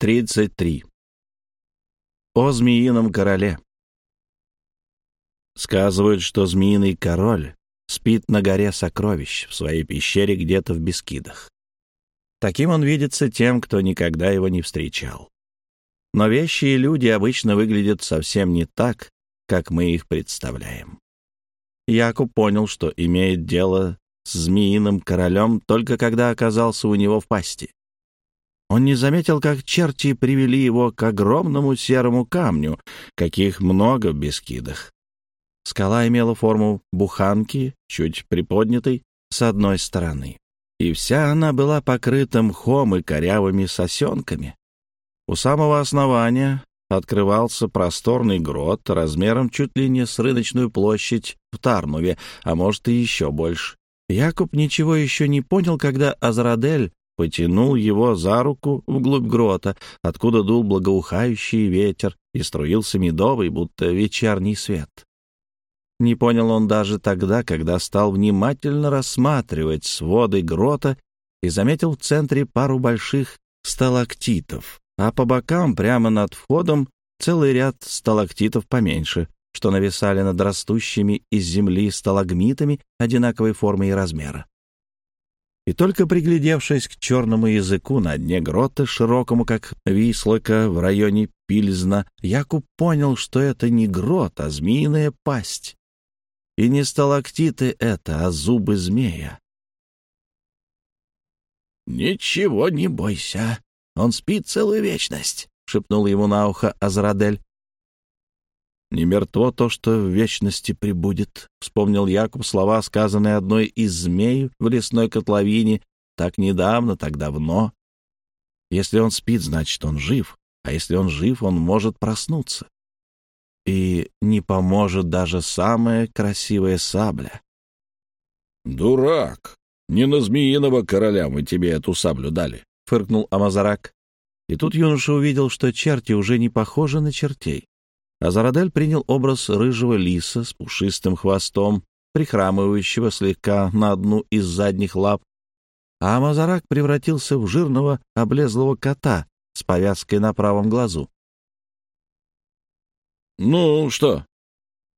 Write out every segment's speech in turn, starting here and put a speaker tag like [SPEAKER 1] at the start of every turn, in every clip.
[SPEAKER 1] 33. О змеином короле. Сказывают, что змеиный король спит на горе сокровищ в своей пещере где-то в Бескидах. Таким он видится тем, кто никогда его не встречал. Но вещи и люди обычно выглядят совсем не так, как мы их представляем. Якуб понял, что имеет дело с змеиным королем только когда оказался у него в пасти. Он не заметил, как черти привели его к огромному серому камню, каких много в Бескидах. Скала имела форму буханки, чуть приподнятой с одной стороны, и вся она была покрыта мхом и корявыми сосенками. У самого основания открывался просторный грот размером чуть ли не с рыночную площадь в Тарнуве, а может и еще больше. Якуб ничего еще не понял, когда Азрадель потянул его за руку вглубь грота, откуда дул благоухающий ветер и струился медовый, будто вечерний свет. Не понял он даже тогда, когда стал внимательно рассматривать своды грота и заметил в центре пару больших сталактитов, а по бокам, прямо над входом, целый ряд сталактитов поменьше, что нависали над растущими из земли сталагмитами одинаковой формы и размера. И только приглядевшись к черному языку на дне грота, широкому, как вислока в районе Пильзна, Якуб понял, что это не грот, а змеиная пасть. И не сталактиты это, а зубы змея. «Ничего не бойся, он спит целую вечность», — шепнул ему на ухо Азрадель. «Не мертво то, что в вечности прибудет», — вспомнил Якуб слова, сказанные одной из змей в лесной котловине так недавно, так давно. Если он спит, значит, он жив, а если он жив, он может проснуться. И не поможет даже самая красивая сабля.
[SPEAKER 2] «Дурак! Не на змеиного короля мы тебе эту саблю дали», —
[SPEAKER 1] фыркнул Амазарак. И тут юноша увидел, что черти уже не похожи на чертей. Азарадель принял образ рыжего лиса с пушистым хвостом, прихрамывающего слегка на одну из задних лап, а Амазарак превратился в жирного облезлого кота с повязкой на правом глазу.
[SPEAKER 2] «Ну что?»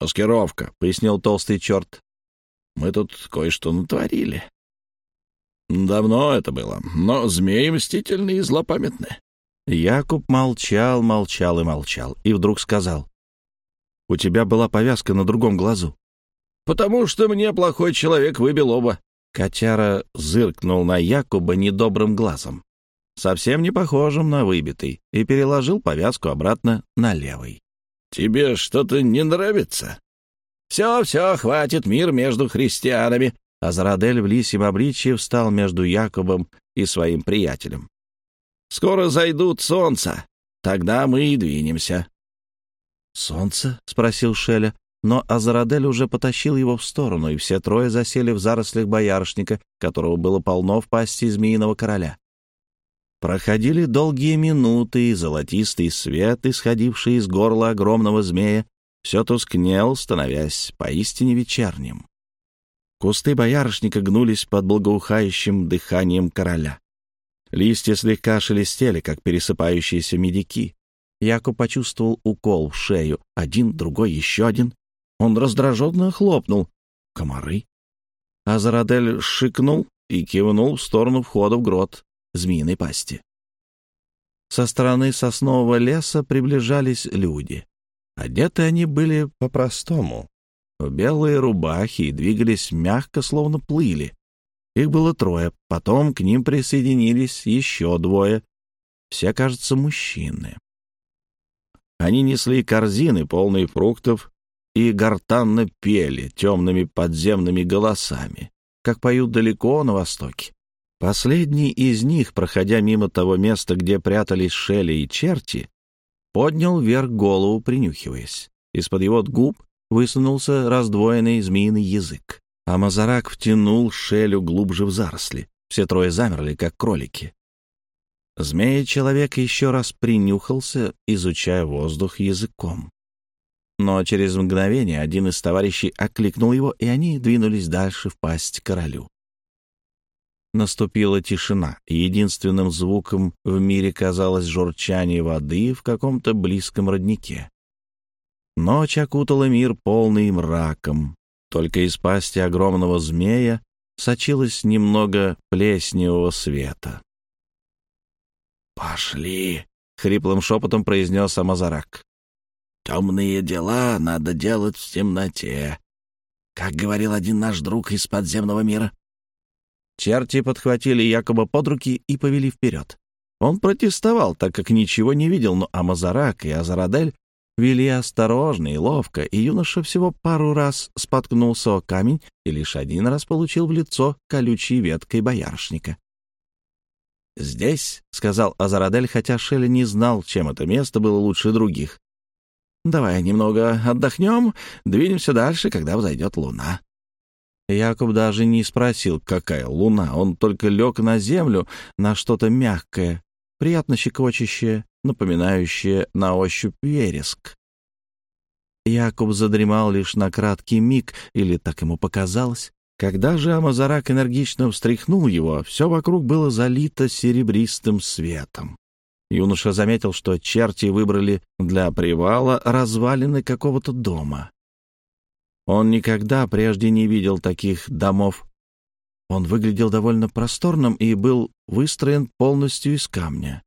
[SPEAKER 2] «Маскировка», — пояснил толстый черт. «Мы тут кое-что натворили». «Давно это было, но змеи мстительные и злопамятные».
[SPEAKER 1] Якуб молчал, молчал и молчал, и вдруг сказал. У тебя была повязка на другом глазу.
[SPEAKER 2] Потому что мне плохой человек выбил оба.
[SPEAKER 1] Котяра зыркнул на Якуба недобрым глазом, совсем не похожим на выбитый, и переложил повязку обратно на левый.
[SPEAKER 2] «Тебе что-то не нравится?» «Все, все, хватит мир между христианами».
[SPEAKER 1] Азрадель в лисьем обличье встал между Якубом и своим приятелем.
[SPEAKER 2] «Скоро зайдут солнца, тогда мы и двинемся.
[SPEAKER 1] «Солнце?» — спросил Шеля, но Азарадель уже потащил его в сторону, и все трое засели в зарослях боярышника, которого было полно в пасти змеиного короля. Проходили долгие минуты, и золотистый свет, исходивший из горла огромного змея, все тускнел, становясь поистине вечерним. Кусты боярышника гнулись под благоухающим дыханием короля. Листья слегка шелестели, как пересыпающиеся медики. Яко почувствовал укол в шею. Один, другой, еще один. Он раздраженно хлопнул. Комары. Азарадель шикнул и кивнул в сторону входа в грот змеиной пасти. Со стороны соснового леса приближались люди. Одеты они были по-простому. В белые рубахи и двигались мягко, словно плыли. Их было трое, потом к ним присоединились еще двое. Все, кажется, мужчины. Они несли корзины, полные фруктов, и гортанно пели темными подземными голосами, как поют далеко на востоке. Последний из них, проходя мимо того места, где прятались шели и черти, поднял вверх голову, принюхиваясь. Из-под его губ высунулся раздвоенный змеиный язык. А Мазарак втянул шелю глубже в заросли. Все трое замерли, как кролики. Змея-человек еще раз принюхался, изучая воздух языком. Но через мгновение один из товарищей окликнул его, и они двинулись дальше в пасть королю. наступила тишина, и единственным звуком в мире казалось журчание воды в каком-то близком роднике. Ночь окутала мир полный мраком. Только из пасти огромного змея сочилось немного плесневого света.
[SPEAKER 2] «Пошли!»
[SPEAKER 1] — хриплым шепотом произнес Амазарак.
[SPEAKER 2] «Темные дела надо делать в темноте, как говорил один наш друг из подземного мира».
[SPEAKER 1] Черти подхватили Якоба под руки и повели вперед. Он протестовал, так как ничего не видел, но Амазарак и Азарадель вели осторожно и ловко, и юноша всего пару раз споткнулся о камень и лишь один раз получил в лицо колючей веткой боярышника. «Здесь», — сказал Азарадель, хотя Шелли не знал, чем это место было лучше других. «Давай немного отдохнем, двинемся дальше, когда взойдет луна». Якоб даже не спросил, какая луна, он только лег на землю, на что-то мягкое, приятно щекочущее, напоминающее на ощупь вереск. Якуб задремал лишь на краткий миг, или так ему показалось. Когда же Амазарак энергично встряхнул его, все вокруг было залито серебристым светом. Юноша заметил, что черти выбрали для привала развалины какого-то дома. Он никогда прежде не видел таких домов. Он выглядел довольно просторным и был выстроен полностью из камня.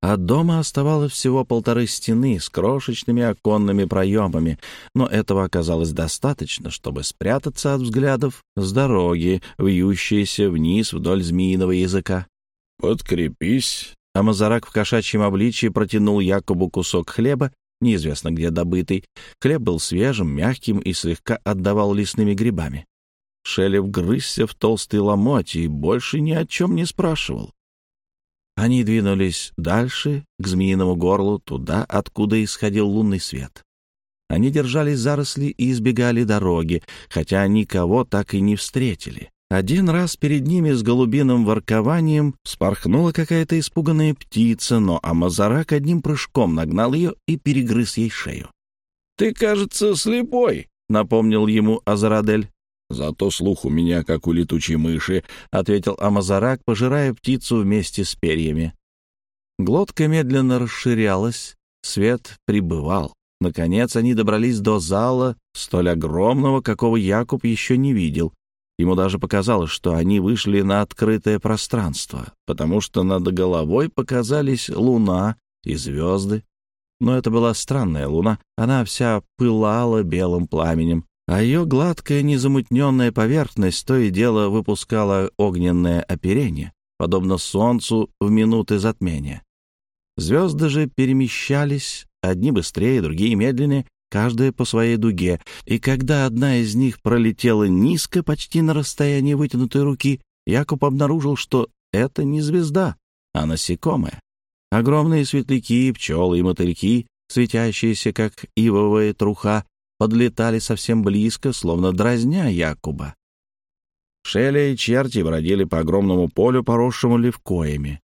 [SPEAKER 1] От дома оставалось всего полторы стены с крошечными оконными проемами, но этого оказалось достаточно, чтобы спрятаться от взглядов с дороги, вьющейся вниз вдоль змеиного языка.
[SPEAKER 2] «Подкрепись!»
[SPEAKER 1] А Мазарак в кошачьем обличии протянул Якобу кусок хлеба, неизвестно где добытый. Хлеб был свежим, мягким и слегка отдавал лесными грибами. Шелев грызся в толстый ломоть и больше ни о чем не спрашивал. Они двинулись дальше, к змеиному горлу, туда, откуда исходил лунный свет. Они держались заросли и избегали дороги, хотя никого так и не встретили. Один раз перед ними с голубиным воркованием спорхнула какая-то испуганная птица, но Амазарак одним прыжком нагнал ее и перегрыз ей шею.
[SPEAKER 2] «Ты, кажется, слепой», — напомнил ему Азарадель. «Зато слух у меня, как у летучей мыши», — ответил Амазарак, пожирая птицу вместе с перьями.
[SPEAKER 1] Глотка медленно расширялась, свет прибывал. Наконец они добрались до зала, столь огромного, какого Якуб еще не видел. Ему даже показалось, что они вышли на открытое пространство, потому что над головой показались луна и звезды. Но это была странная луна, она вся пылала белым пламенем, а ее гладкая незамутненная поверхность то и дело выпускала огненное оперение, подобно солнцу в минуты затмения. Звезды же перемещались, одни быстрее, другие медленнее, каждая по своей дуге, и когда одна из них пролетела низко, почти на расстоянии вытянутой руки, Якуб обнаружил, что это не звезда, а насекомое. Огромные светляки, пчелы и мотыльки, светящиеся, как ивовая труха, подлетали совсем близко, словно дразня Якуба. Шеля и черти бродили по огромному полю, поросшему левкоями.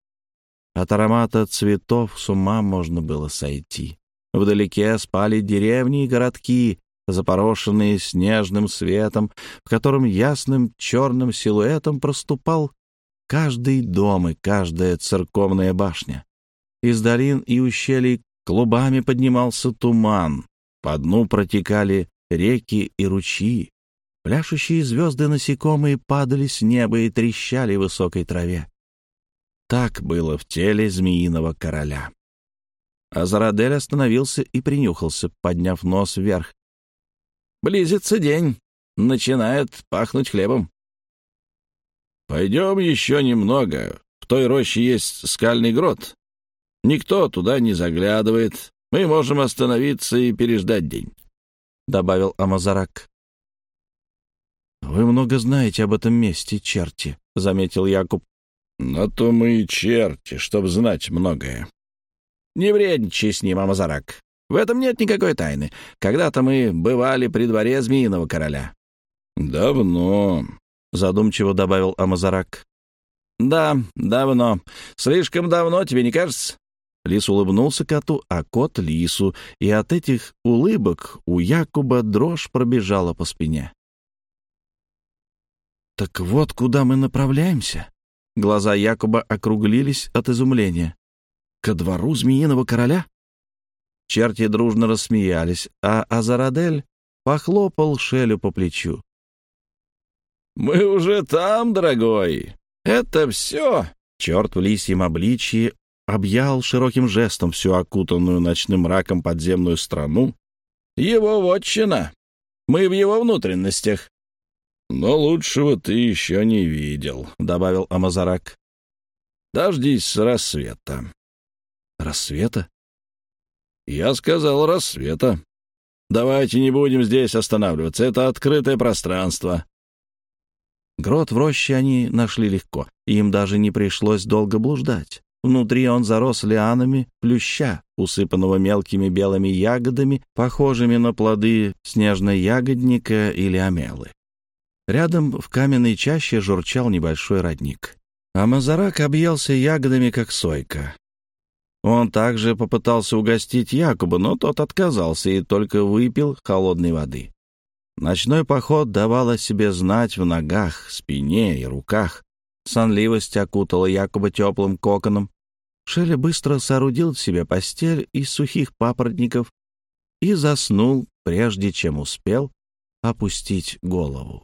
[SPEAKER 1] От аромата цветов с ума можно было сойти. Вдалеке спали деревни и городки, запорошенные снежным светом, в котором ясным черным силуэтом проступал каждый дом и каждая церковная башня. Из долин и ущелий клубами поднимался туман, по дну протекали реки и ручьи. Пляшущие звезды насекомые падали с неба и трещали в высокой траве. Так было в теле змеиного короля. Азарадель остановился и принюхался, подняв нос вверх. «Близится день. Начинает пахнуть хлебом».
[SPEAKER 2] «Пойдем еще немного. В той роще есть скальный грот. Никто туда не заглядывает. Мы можем остановиться и переждать день», — добавил Амазарак.
[SPEAKER 1] «Вы много знаете об этом месте, черти», — заметил Якуб.
[SPEAKER 2] «На то мы и черти, чтоб знать многое».
[SPEAKER 1] «Не вредничай с ним, Амазарак. В этом нет никакой тайны. Когда-то мы бывали при дворе Змеиного короля».
[SPEAKER 2] «Давно», — задумчиво добавил Амазарак.
[SPEAKER 1] «Да, давно. Слишком давно, тебе не кажется?» Лис улыбнулся коту, а кот — лису, и от этих улыбок у Якуба дрожь пробежала по спине. «Так вот куда мы направляемся?» Глаза Якуба округлились от изумления. «Ко двору змеиного короля?» Черти дружно рассмеялись, а Азарадель похлопал Шелю по плечу.
[SPEAKER 2] «Мы уже там, дорогой. Это все!»
[SPEAKER 1] Черт в лисьем обличье объял широким жестом всю окутанную ночным мраком подземную страну.
[SPEAKER 2] «Его вотчина. Мы в его внутренностях». «Но лучшего ты еще не видел», — добавил Амазарак. «Дождись рассвета».
[SPEAKER 1] «Рассвета?»
[SPEAKER 2] «Я сказал рассвета. Давайте не будем здесь останавливаться. Это открытое пространство.
[SPEAKER 1] Грот в роще они нашли легко, им даже не пришлось долго блуждать. Внутри он зарос лианами плюща, усыпанного мелкими белыми ягодами, похожими на плоды снежной ягодника или омелы. Рядом в каменной чаще журчал небольшой родник. А Мазарак объелся ягодами, как сойка. Он также попытался угостить Якуба, но тот отказался и только выпил холодной воды. Ночной поход давал о себе знать в ногах, спине и руках. Сонливость окутала Якуба теплым коконом. Шелли быстро соорудил себе постель из сухих папоротников и заснул, прежде чем успел опустить голову.